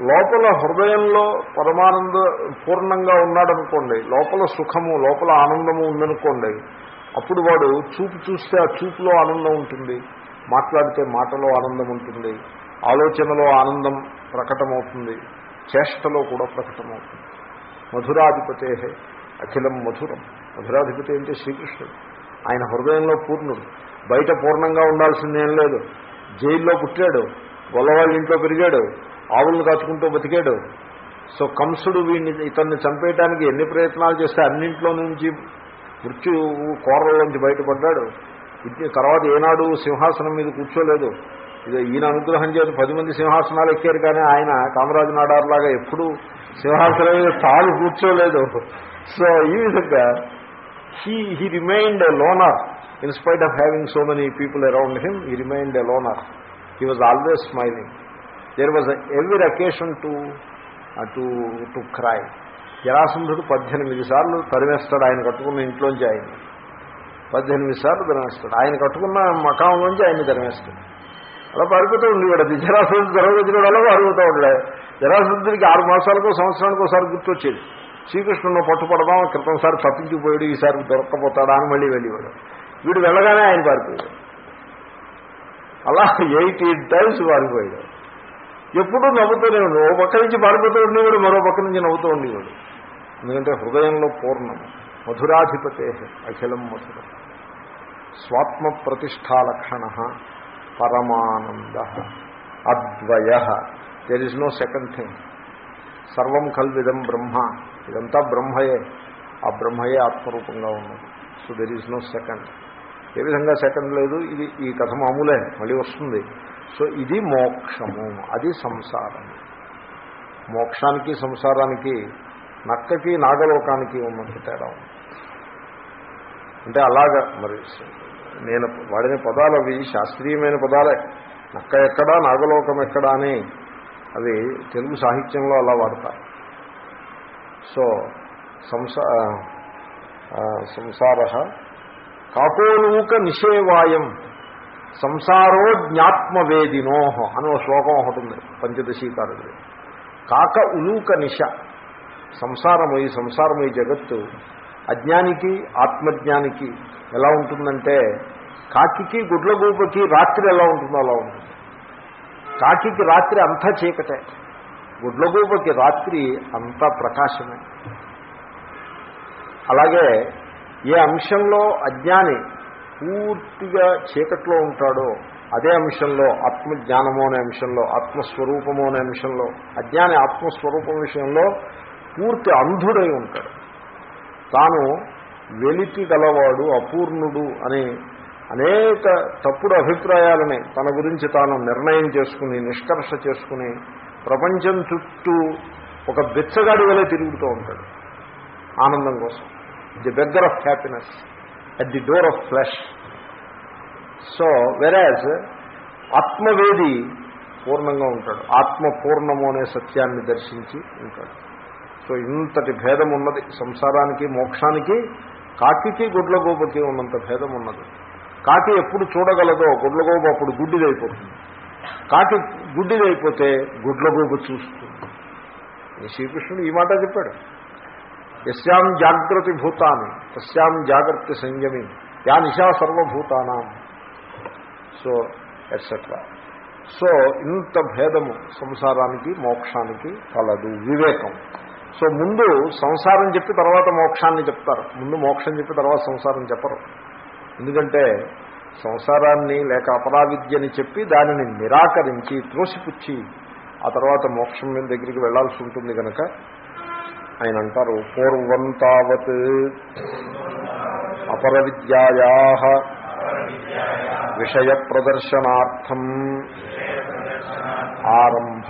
లోపల హృదయంలో పరమానంద పూర్ణంగా ఉన్నాడనుకోండి లోపల సుఖము లోపల ఆనందము ఉందనుకోండి అప్పుడు వాడు చూపు చూస్తే ఆ చూపులో ఆనందం ఉంటుంది మాట్లాడితే మాటలో ఆనందం ఉంటుంది ఆలోచనలో ఆనందం ప్రకటమవుతుంది చేష్టలో కూడా ప్రకటమవుతుంది. మధురాధిపతే అఖిలం మధురం. మధురాధిపతి అంటే శ్రీకృష్ణుడు. ఆయన హృదయంలో పూర్ణుడు. బయట పూర్ణంగా ఉండాల్సిందేం లేదు. జైల్లో పుట్టాడు. గొల్లవాళ్ళ ఇంట్లో పెరిగాడు. ఆవులను కాచుకుంటూ బతికాడు. సో కంసుడు వీడిని ఇతన్ని చంపేయటానికి ఎన్ని ప్రయత్నాలు చేస్తే అన్నింట్లో నుంచి మృత్యు కోరలోంచి బయటపడ్డాడు. తర్వాత ఏనాడు సింహాసనం మీద కూర్చోలేదు. ఇది ఈయన అనుగ్రహం చేసి పది మంది సింహాసనాలు ఎక్కారు కానీ ఆయన కామరాజు నాడారులాగా ఎప్పుడూ సింహాసనం మీద తాను కూర్చోలేదు. సో ఈ విధంగా he he remind a loner in spite of having so many people around him he remind a loner he was always smiling there was every occasion to to to cry జరాసంధుడు పద్దెనిమిది సార్లు తరివేస్తాడు ఆయన కట్టుకున్న ఇంట్లోంచి ఆయన పద్దెనిమిది సార్లు తరివేస్తాడు ఆయన కట్టుకున్న మకాంలోంచి ఆయన్ని తరివేస్తాడు అలా పరుగుతూ ఉండేవాడు అది జరాసంధుడు జరగచ్చినాడు అలా పారిపోతూ ఉండే జరాసంధుడికి ఆరు మాసాలకు సంవత్సరానికి ఒకసారి గుర్తొచ్చేది. శ్రీకృష్ణుడు పట్టుపడదాం క్రితంసారి తప్పించిపోయాడు ఈసారి దొరక్కపోతాడా అని మళ్ళీ వెళ్ళేవాడు. వీడు వెళ్ళగానే ఆయన పారిపోయాడు. అలా ఎయిట్ టైమ్స్ పారిపోయాడు. ఎప్పుడూ నవ్వుతూనే ఉండు ఓ పక్క నుంచి పారిపోతూ ఉండేవాడు మరో పక్క నుంచి నవ్వుతూ ఉండేవాడు. ఎందుకంటే హృదయంలో పూర్ణం మధురాధిపతే అఖిలం మధురం. స్వాత్మ ప్రతిష్టాలక్షణ పరమానంద అద్వయ. There is no second thing సర్వం కల్విదం బ్రహ్మ. ఇదంతా బ్రహ్మయే. ఆ బ్రహ్మయే ఆత్మరూపంగా ఉన్నది. So there is no second ఏ విధంగా సెకండ్ లేదు? ఇది ఈ కథ మామూలే. మళ్ళీ వస్తుంది. సో ఇది మోక్షము అది సంసారం. మోక్షానికి సంసారానికి నక్కకి నాగలోకానికి ఉన్నంత తేడా అంటే అలాగా మరి నేను వాడిన పదాలు అవి శాస్త్రీయమైన పదాలే. నక్క ఎక్కడా నాగలోకం ఎక్కడా అని అవి తెలుగు సాహిత్యంలో అలా వాడతారు. సో సంసా సంసార కాకోలూక నిషేవాయం. సంసారో జ్ఞాత్మవేదినో అని ఒక శ్లోకం ఒకటి ఉంది పంచదశీకారుడు కాక ఉలూక నిశ సంసారము ఈ సంసారము ఈ జగత్తు అజ్ఞానికి ఆత్మజ్ఞానికి ఎలా ఉంటుందంటే కాకికి గుడ్లగూపకి రాత్రి ఎలా ఉంటుందో అలా ఉంటుంది. కాకికి రాత్రి అంతా చీకటే గుడ్లగూపకి రాత్రి అంతా ప్రకాశమే. అలాగే ఏ అంశంలో అజ్ఞాని పూర్తిగా చీకట్లో ఉంటాడో అదే అంశంలో ఆత్మజ్ఞానము అనే అంశంలో ఆత్మస్వరూపము అనే అంశంలో అజ్ఞాని ఆత్మస్వరూపం విషయంలో పూర్తి అంధుడై ఉంటాడు. తాను వెలికి గలవాడు అపూర్ణుడు అని అనేక తప్పుడు అభిప్రాయాలని తన గురించి తాను నిర్ణయం చేసుకుని నిష్కర్ష చేసుకుని ప్రపంచం చుట్టూ ఒక బిచ్చగాడి వలె తిరుగుతూ ఉంటాడు. ఆనందం కోసం. The beggar of happiness. At the door of flesh. So వెరాజ్ ఆత్మవేది పూర్ణంగా ఉంటాడు. ఆత్మ పూర్ణము అనే సత్యాన్ని దర్శించి ఉంటాడు. సో ఇంతటి భేదం ఉన్నది. సంసారానికి మోక్షానికి కాకికి గుడ్లగోబకి ఉన్నంత భేదం ఉన్నది. కాకి ఎప్పుడు చూడగలదో గుడ్లగోబ అప్పుడు గుడ్డిదైపోతుంది. కాకి గుడ్డిదైపోతే గుడ్లగోబ చూస్తుంది. శ్రీకృష్ణుడు ఈ మాట చెప్పాడు. యస్యాం జాగ్రత్త భూతాన్ని తస్యాం జాగ్రత్త సంయమి. యా నిశా సర్వభూతానాం. So etcetera. సో ఇంత భేదము సంసారానికి మోక్షానికి కలదు. వివేకం. సో ముందు సంసారం చెప్పి తర్వాత మోక్షాన్ని చెప్తారు. ముందు మోక్షం చెప్పి తర్వాత సంసారం చెప్పరు. ఎందుకంటే సంసారాన్ని లేక అపరావిద్యని చెప్పి దానిని నిరాకరించి త్రోసిపుచ్చి ఆ తర్వాత మోక్షం మీద దగ్గరికి వెళ్ళాల్సి ఉంటుంది కనుక ఆయన అంటారు పూర్వం తావత్ అపర విద్యాయా విషయ ప్రదర్శనార్థం ఆరంభ.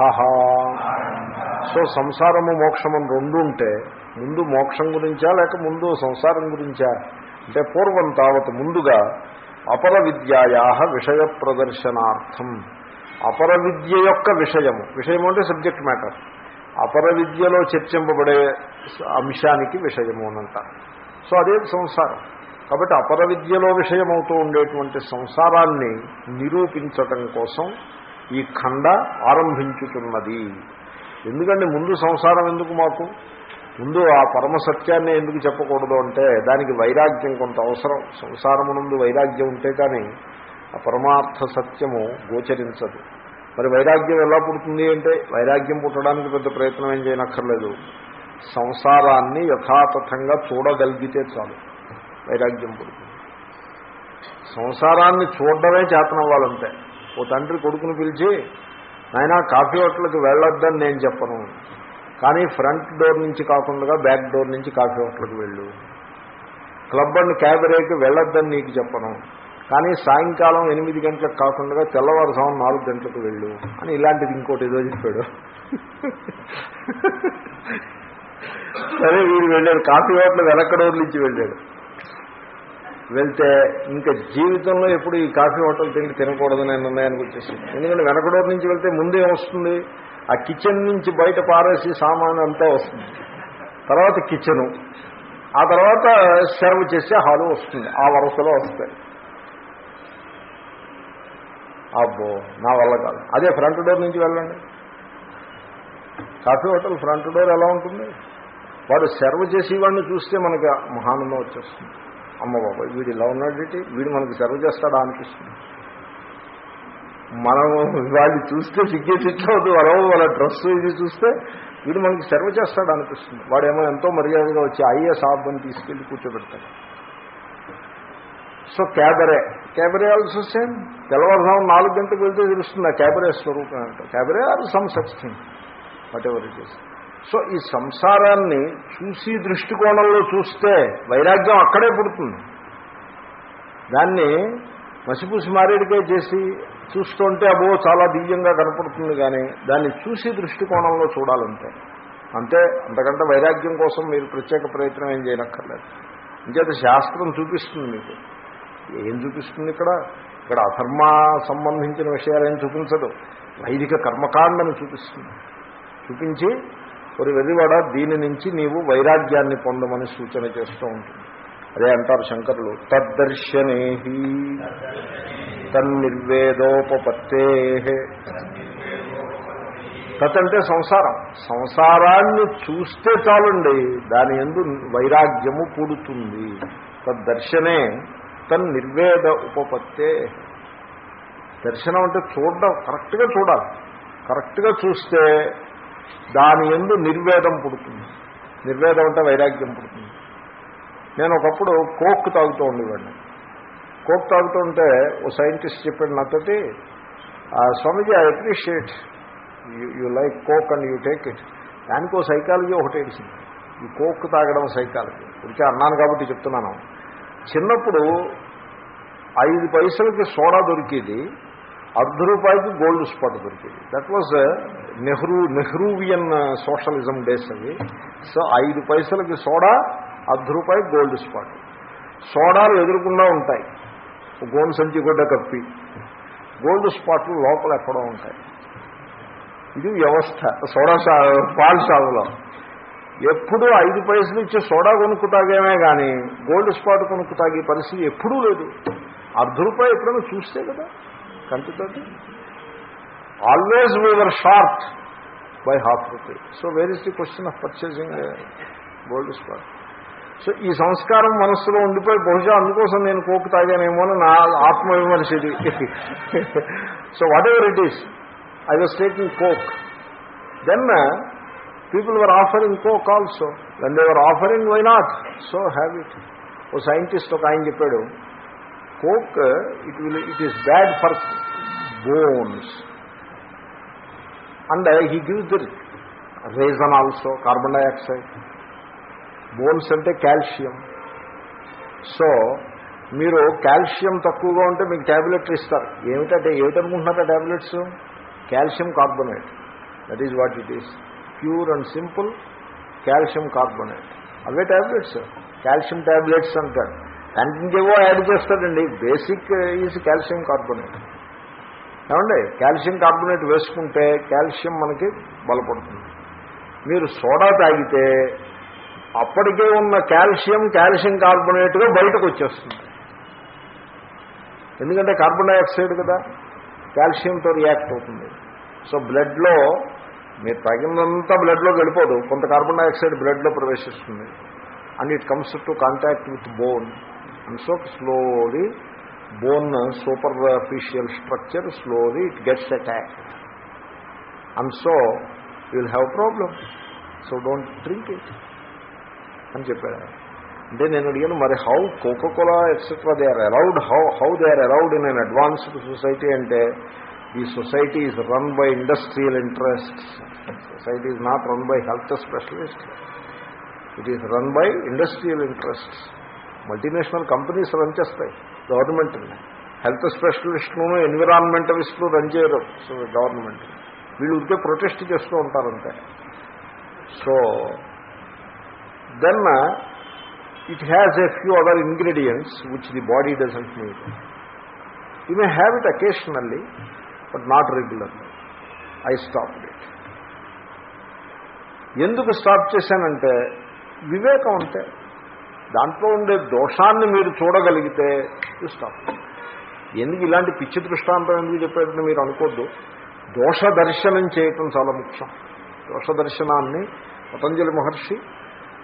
సో సంసారము మోక్షము రెండు ఉంటే ముందు మోక్షం గురించా లేక ముందు సంసారం గురించా? అంటే పూర్వం తావత్ ముందుగా అపర విద్యాయా విషయ ప్రదర్శనార్థం అపర విద్య యొక్క విషయము. విషయము అంటే సబ్జెక్ట్ మ్యాటర్ అపర విద్యలో చర్చింపబడే అంశానికి విషయము అనంటారు సో అదే సంసారం. కాబట్టి అపర విద్యలో విషయమవుతూ ఉండేటువంటి సంసారాన్ని నిరూపించటం కోసం ఈ ఖండ ఆరంభించుతున్నది. ఎందుకంటే ముందు సంసారం ఎందుకు మాకు? ముందు ఆ పరమ సత్యాన్ని ఎందుకు చెప్పకూడదు అంటే దానికి వైరాగ్యం కొంత అవసరం. సంసారమునందు వైరాగ్యం ఉంటే కానీ ఆ పరమార్థ సత్యము గోచరించదు. మరి వైరాగ్యం ఎలా పుడుతుంది అంటే వైరాగ్యం పుట్టడానికి పెద్ద ప్రయత్నం ఏం చేయనక్కర్లేదు. సంసారాన్ని యథాతథంగా చూడగలిగితే చాలు. వైరాగ్యం పుడుతుంది. సంసారాన్ని చూడడమే చేతనవ్వాలంటే ఓ తండ్రి కొడుకుని పిలిచి నాయన కాఫీ హోటల్కి వెళ్ళొద్దని నేను చెప్పను. కానీ ఫ్రంట్ డోర్ నుంచి కాకుండా బ్యాక్ డోర్ నుంచి కాఫీ హోటల్కి వెళ్ళు. క్లబ్ అండ్ క్యాబరేకి వెళ్ళొద్దని నీకు చెప్పను. కానీ సాయంకాలం ఎనిమిది గంటలకు కాకుండా తెల్లవారుసాము నాలుగు గంటలకు వెళ్ళు అని ఇలాంటిది ఇంకోటి ఏదో చెప్పాడు. సరే వీడు వెళ్ళాడు. కాఫీ హోటల్ వెనక నుంచి వెళ్ళాడు. వెళ్తే ఇంకా జీవితంలో ఎప్పుడు ఈ కాఫీ హోటల్ తిండి తినకూడదని నిర్ణయానికి వచ్చేసింది ఎందుకంటే వెనకడోర్ నుంచి వెళ్తే ముందే వస్తుంది. ఆ కిచెన్ నుంచి బయట పారేసి సామాన్ అంతా వస్తుంది. తర్వాత కిచెను. ఆ తర్వాత సర్వ్ చేసే హాలు వస్తుంది. ఆ వరుసలో వస్తాయి. అబ్బో నా వల్ల కాదు. అదే ఫ్రంట్ డోర్ నుంచి వెళ్ళండి. కాఫీ హోటల్ ఫ్రంట్ డోర్ ఎలా ఉంటుంది? వాడు సర్వ్ చేసి వాడిని చూస్తే మనకి మహానందం వచ్చేస్తుంది. అమ్మ బాబా వీడు ఇలా ఉన్నాడేంటి వీడు మనకి సర్వ్ చేస్తాడా అనిపిస్తుంది. మనం వాళ్ళు చూస్తే సిగ్గే చిట్లవద్దు అలా వాళ్ళ డ్రెస్ ఇది చూస్తే వీడు మనకి సర్వ్ చేస్తాడు అనిపిస్తుంది. వాడేమో ఎంతో మర్యాదగా వచ్చి అయ్యే సాబ్ తీసుకెళ్ళి కూర్చోబెడతాడు. So cabaret. Cabaret also same తెల్లవారుజాము నాలుగు గంటలకు వెళ్తే తెలుస్తుంది ఆ క్యాబరే స్వరూపం అంటే. Cabaret are some such thing whatever it is so ఈ సంసారాన్ని చూసి దృష్టికోణంలో చూస్తే వైరాగ్యం అక్కడే పుడుతుంది. దాన్ని మసిపూసి మారేడికే చేసి చూస్తుంటే అబో చాలా దివ్యంగా కనపడుతుంది కానీ దాన్ని చూసి దృష్టికోణంలో చూడాలంటే అంతే అంతకంటే వైరాగ్యం కోసం మీరు ప్రత్యేక ప్రయత్నం ఏం చేయనక్కర్లేదు. ఇంకేత శాస్త్రం చూపిస్తుంది మీకు. ఏం చూపిస్తుంది ఇక్కడ? ఇక్కడ అధర్మ సంబంధించిన విషయాలు ఏం చూపించదు. వైదిక కర్మకాండను చూపిస్తుంది. చూపించి ఒక వెర్రివాడ దీని నుంచి నీవు వైరాగ్యాన్ని పొందమని సూచన చేస్తూ ఉంటుంది. అదే అంటారు శంకరులు తద్దర్శనేహి తన్నిర్వేదోపత్తే తత్ అంటే సంసారం. సంసారాన్ని చూస్తే చాలండి దాని ఎందు వైరాగ్యము పుడుతుంది తద్దర్శనే తన్నిర్వేద ఉపపత్తే. దర్శనం అంటే చూడడం కరెక్ట్గా చూడాలి. కరెక్ట్గా చూస్తే దాని ఎందు నిర్వేదం పుడుతుంది. నిర్వేదం అంటే వైరాగ్యం పుడుతుంది. నేను ఒకప్పుడు కోక్ తాగుతూ ఉండేవాడిని. కోక్ తాగుతూ ఉంటే ఓ సైంటిస్ట్ చెప్పాడు నాతోటి Swamiji I appreciate you like coke and you take it. దానికి ఓ సైకాలజీ ఒకటి ఏడిసింది ఈ కోక్ తాగడం సైకాలజీ. గురించి అన్నాను కాబట్టి చెప్తున్నాను. చిన్నప్పుడు ఐదు పైసలకి సోడా దొరికేది అర్ధ రూపాయికి గోల్డ్ స్పాట్ దొరికేది. That was uh, Nehru Nehruvian uh, socialism days అవి. సో ఐదు పైసలకి సోడా అర్ధ రూపాయి గోల్డ్ స్పాట్. సోడాలు ఎదురుకుండా ఉంటాయి. గోల్డ్ సంచి గుడ్డ కప్పి. గోల్డ్ స్పాట్లు లోపల ఎక్కడో ఉంటాయి. ఇది వ్యవస్థ. సోడా పాల్ షాపులో ఎప్పుడూ ఐదు పైసలు ఇచ్చే సోడా కొనుక్కు తాగేమే కానీ గోల్డ్ స్పాట్ కొనుక్కు తాగే పరిస్థితి ఎప్పుడూ లేదు. అర్ధ రూపాయి ఎప్పుడైనా చూస్తే కదా కంటితోటి always we were short by half rupee so where is the question of purchasing Gold Spot so ఈ సంస్కారం మనస్సులో ఉండిపోయి బహుశా అందుకోసం నేను కోకు తాగానేమో అని నా ఆత్మవిమర్శది. So whatever it is I was taking coke then people were offering coke also when they were offering why not so have it oh scientist ఒక ఆయన చెప్పాడు coke it will it is bad for bones and he gives the reason also carbon dioxide bones అంటే calcium so మీరు calcium తక్కువగా ఉంటే మీకు ట్యాబ్లెట్లు ఇస్తారు. ఏమిటంటే ఏమిటనుకుంటున్నారా tablets calcium carbonate that is what it is pure and simple calcium carbonate. Away tablets calcium tablets అంటాడు కంటింకేవో యాడ్ చేస్తాడండి బేసిక్ ఈజ్ కాల్షియం కార్బోనేట్. ఏమండి? కాల్షియం కార్బోనేట్ వేసుకుంటే కాల్షియం మనకి బలపడుతుంది. మీరు సోడా తాగితే అప్పటికే ఉన్న కాల్షియం కాల్షియం కార్బోనేట్గా బయటకు వచ్చేస్తుంది. ఎందుకంటే కార్బన్ డైఆక్సైడ్ కదా. కాల్షియంతో రియాక్ట్ అవుతుంది. సో బ్లడ్లో మీరు తాగినంతా బ్లడ్లో వెళ్ళిపోదు కొంత కార్బన్ డైఆక్సైడ్ బ్లడ్లో ప్రవేశిస్తుంది. And it comes to contact with bone and so slowly bone superficial structure slowly it gets attack and so will have problem so don't drink it అని చెప్పాడు అంటే నేను అడిగాను మరి how Coca Cola etcetera they are allowed how how they are allowed in an advanced society అంటే ఈ society is run by industrial interest society is not run by health specialist it is run by industrial interest multinational companies run చేస్తాయి government health స్పెషలిస్టులను ఎన్విరాన్మెంటలిస్టులు run చేయరు so government వీళ్ళు ఉంటే protest చేస్తూ ఉంటారంటే so then it has a few other ingredients which the body doesn't need you may have it occasionally but not regularly I stop it ఎందుకు stop చేశానంటే వివేకం అంటే దాంట్లో ఉండే దోషాన్ని మీరు చూడగలిగితే స్టాప్ ఎందుకు ఇలాంటి పిచ్చి దృష్టాంతం ఎందుకు చెప్పాడని మీరు అనుకోద్దు. దోష దర్శనం చేయటం చాలా ముఖ్యం. దోష దర్శనాన్ని పతంజలి మహర్షి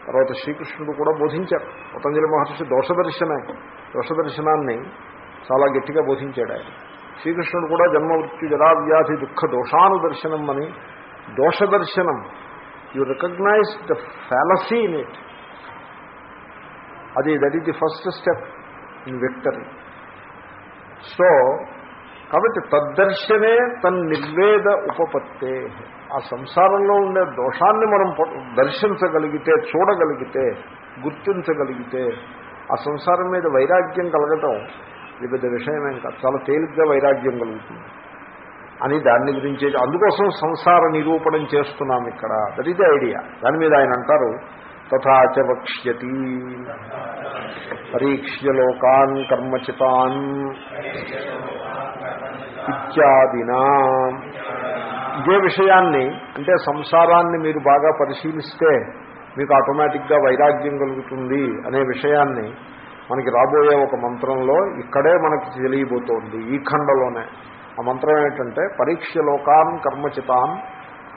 తర్వాత శ్రీకృష్ణుడు కూడా బోధించారు. పతంజలి మహర్షి దోష దర్శనే దోష దర్శనాన్ని చాలా గట్టిగా బోధించాడు ఆయన. శ్రీకృష్ణుడు కూడా జన్మ మృత్యు జరావ్యాధి దుఃఖ దోషానుదర్శనం అని దోష దర్శనం you recognise the fallacy in it. అది that is the first step in victory so కాబట్టి తద్దర్శనే తన్నిర్వేద ఉపపత్తే. ఆ సంసారంలో ఉండే దోషాన్ని మనం దర్శించగలిగితే చూడగలిగితే గుర్తించగలిగితే ఆ సంసారం మీద వైరాగ్యం కలగటం ఇది పెద్ద విషయమేం కాదు. చాలా తేలిగ్గా వైరాగ్యం కలుగుతుంది. అని దాన్ని గురించి అందుకోసం సంసార నిరూపణం చేస్తున్నాం ఇక్కడ. దట్ ఈజ్ ఐడియా దాని మీద ఆయన అంటారు తథాచ వక్ష్యతి పరీక్ష్య లోకాన్ కర్మచితాన్ ఇత్యాదినా. ఇదే విషయాన్ని అంటే సంసారాన్ని మీరు బాగా పరిశీలిస్తే మీకు ఆటోమేటిక్గా వైరాగ్యం కలుగుతుంది అనే విషయాన్ని మనకి రాబోయే ఒక మంత్రంలో ఇక్కడే మనకి తెలియబోతోంది ఈ ఖండలోనే. ఆ మంత్రం ఏంటంటే పరీక్ష లోకాన్ కర్మచితాన్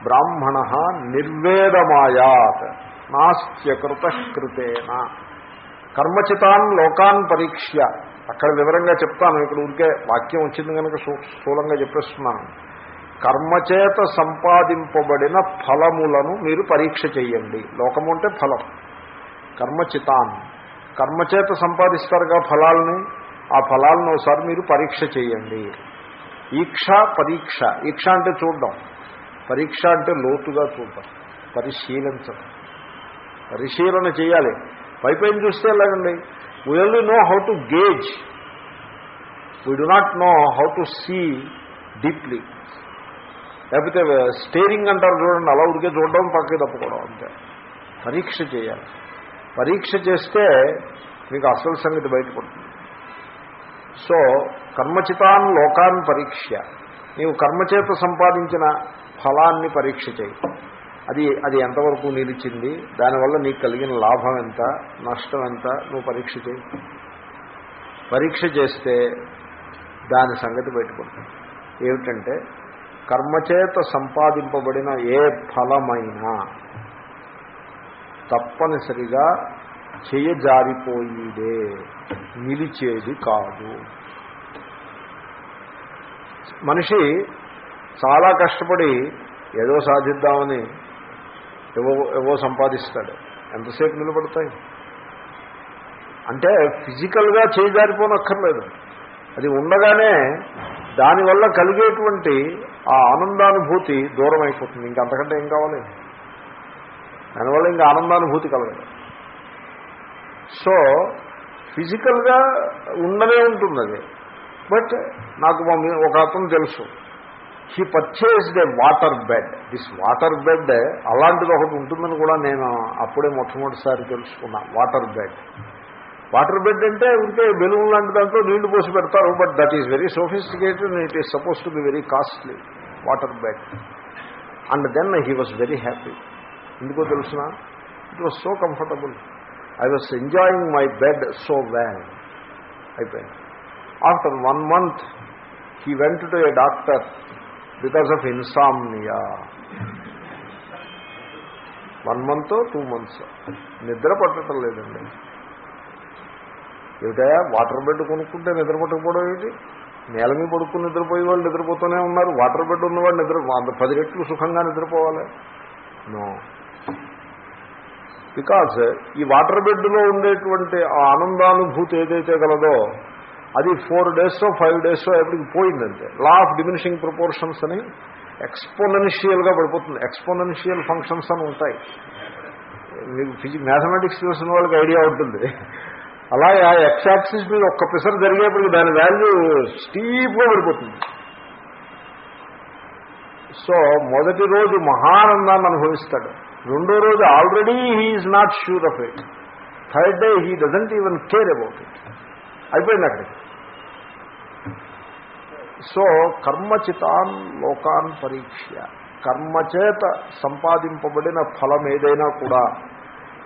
బ్రాహ్మణ నిర్వేదమాయాత్ నాస్త్యకృత కృతేన కర్మచితాన్ లోకాన్ పరీక్ష అక్కడ వివరంగా చెప్తాను ఇక్కడ ఊరికే వాక్యం వచ్చింది కనుక స్థూలంగా చెప్పేస్తున్నాను. కర్మచేత సంపాదింపబడిన ఫలములను మీరు పరీక్ష చేయండి. లోకము అంటే ఫలం. కర్మచితాన్. కర్మచేత సంపాదిస్తారుగా ఫలాలని ఆ ఫలాలను ఒకసారి మీరు పరీక్ష చేయండి. ఈక్ష పరీక్ష. ఈక్ష అంటే చూడడం. పరీక్ష అంటే లోతుగా చూడడం. పరిశీలించడం. పరిశీలన చేయాలి. పైపైన చూస్తే ఎలాగండి? We only know how to gauge we do not know how to see deeply లేకపోతే uh, స్టేరింగ్ అంటారు చూడండి అలా ఉడికే చూడడం పక్కకి తప్పుకోవడం అంతే. పరీక్ష చేయాలి. పరీక్ష చేస్తే మీకు అసలు సంగతి బయటపడుతుంది. సో కర్మచితాన్ లోకాన్ పరీక్ష. నీవు కర్మచేత సంపాదించిన ఫలాన్ని పరీక్ష చేయి. అది అది ఎంతవరకు నిలిచింది? దానివల్ల నీకు కలిగిన లాభం ఎంత? నష్టం ఎంత? నువ్వు పరీక్ష చేయి. పరీక్ష చేస్తే దాని సంగతి బయటపడుతుంది. ఏమిటంటే కర్మచేత సంపాదింపబడిన ఏ ఫలమైనా తప్పనిసరిగా చేయజారిపోయిదే నిలిచేది కాదు. మనిషి చాలా కష్టపడి ఏదో సాధిద్దామని ఏవో ఏవో సంపాదిస్తాడు. ఎంతసేపు నిలబడతాయి? అంటే ఫిజికల్గా చేయజారిపోనక్కర్లేదు అది ఉండగానే దానివల్ల కలిగేటువంటి ఆ ఆనందానుభూతి దూరం అయిపోతుంది ఇంకంతకంటే ఏం కావాలి? దానివల్ల ఇంకా ఆనందానుభూతి కలగదు. సో ఫిజికల్గా ఉండనే ఉంటుంది అది. బట్ నాకు మా ఒక అతను తెలుసు. He purchased a water bed. This water bed అలాంటిది ఒకటి ఉంటుందని కూడా నేను అప్పుడే మొట్టమొదటిసారి తెలుసుకున్నా. Water bed. వాటర్ బెడ్ అంటే ఉంటే బెలూన్ లాంటి దాంట్లో నీళ్ళు పోసి పెడతారు but that is very sophisticated it is suppose to be very costly water bed. And then he was very happy. ఎందుకో తెలుసిన? It was so comfortable. I was enjoying my bed so well అయిపోయింది after one month he went to a doctor because of insomnia one month two months నిద్ర పట్టడం లేదండి. ఏమిటయా water bed కొనుక్కుంటే నిద్ర పట్టకపోవడం ఏంటి? నేల మీద పడుకుని నిద్రపోయే వాళ్ళు నిద్రపోతూనే ఉన్నారు. వాటర్ బెడ్ ఉన్నవాడు నిద్ర పది రెట్లు సుఖంగా నిద్రపోవాలి. నో. బికాజ్ ఈ వాటర్ బెడ్లో ఉండేటువంటి ఆ ఆనందానుభూతి ఏదైతే గలదో అది ఫోర్ డేస్ ఫైవ్ డేస్ ఎప్పటికి పోయిందంటే లా ఆఫ్ డిమినిషింగ్ ప్రపోర్షన్స్ అని ఎక్స్పోనెన్షియల్గా పడిపోతుంది. ఎక్స్పోనెన్షియల్ ఫంక్షన్స్ అని ఉంటాయి. మీకు ఫిజిక్ మ్యాథమెటిక్స్ చూసిన వాళ్ళకి ఐడియా ఉంటుంది. అలాగే ఆ ఎక్స్ యాక్సిస్ మీద ఒక్క పిసర్ జరిగేప్పటికి దాని వాల్యూ స్టీప్గా పడిపోతుంది. సో మొదటి రోజు మహానందాన్ని అనుభవిస్తాడు. రెండో రోజు already he is not sure of it. Third day he doesn't even care about it. అయిపోయింది అక్కడికి. సో కర్మచితాన్ లోకాన్ పరీక్ష కర్మచేత సంపాదింపబడిన ఫలం ఏదైనా కూడా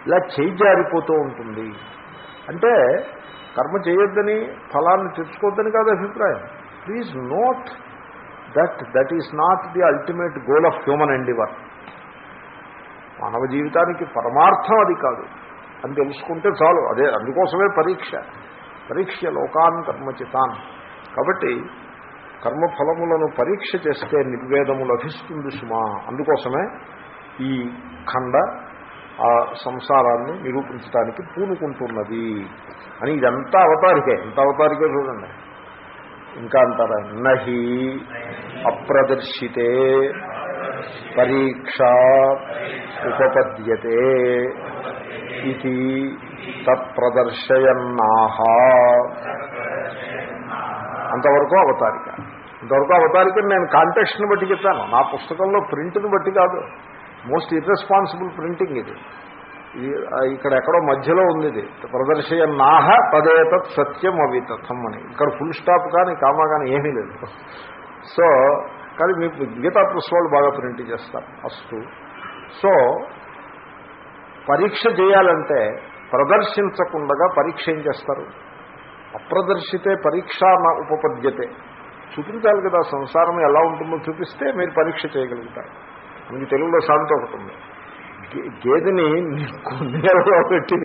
ఇలా చేయి జారిపోతూ ఉంటుంది. అంటే కర్మ చేయొద్దని ఫలాన్ని తెచ్చుకోవద్దని కాదు అభిప్రాయం. Please note that that is not the ultimate goal of human endeavour మానవ జీవితానికి పరమార్థం అది కాదు. అని తెలుసుకుంటే చాలు. అదే అందుకోసమే పరీక్ష. పరీక్ష లోకాన్ కర్మచితాన్. కాబట్టి కర్మఫలములను పరీక్ష చేస్తే నిర్వేదము లభిస్తుంది సుమా. అందుకోసమే ఈ ఖండ ఆ సంసారాన్ని నిరూపించడానికి పూనుకుంటున్నది. అని ఇదంతా అవతారికే. ఎంత అవతారికే చూడండి. ఇంకా అంటారా? నహి అప్రదర్శితే పరీక్ష ఉపపద్యతే ఇది తత్ప్రదర్శయన్నాహ. అంతవరకు అవతారిక. ఇంతవరకు అవతారికని నేను కాంటెక్స్ట్ని బట్టి చెప్పాను. నా పుస్తకంలో ప్రింట్ని బట్టి కాదు. మోస్ట్ ఇర్రెస్పాన్సిబుల్ ప్రింటింగ్ ఇది. ఇక్కడ ఎక్కడో మధ్యలో ఉంది ఇది. ప్రదర్శయన్నాహ తదేతత్ సత్యం అవితథం అని. ఇక్కడ ఫుల్ స్టాప్ కానీ కామా కానీ ఏమీ లేదు. సో కానీ మీకు గీతా పుస్తకాలు బాగా ప్రింట్ చేస్తారు ఫస్ట్ సో పరీక్ష చేయాలంటే ప్రదర్శించకుండా పరీక్ష ఏం చేస్తారు? అప్రదర్శితే పరీక్ష నా ఉపపద్యతే. చూపించాలి కదా సంసారం ఎలా ఉంటుందో చూపిస్తే మీరు పరీక్ష చేయగలుగుతారు. మీకు తెలుగులో సామెత ఒకటి ఉంది. గేదెని నీళ్ళలో పెట్టి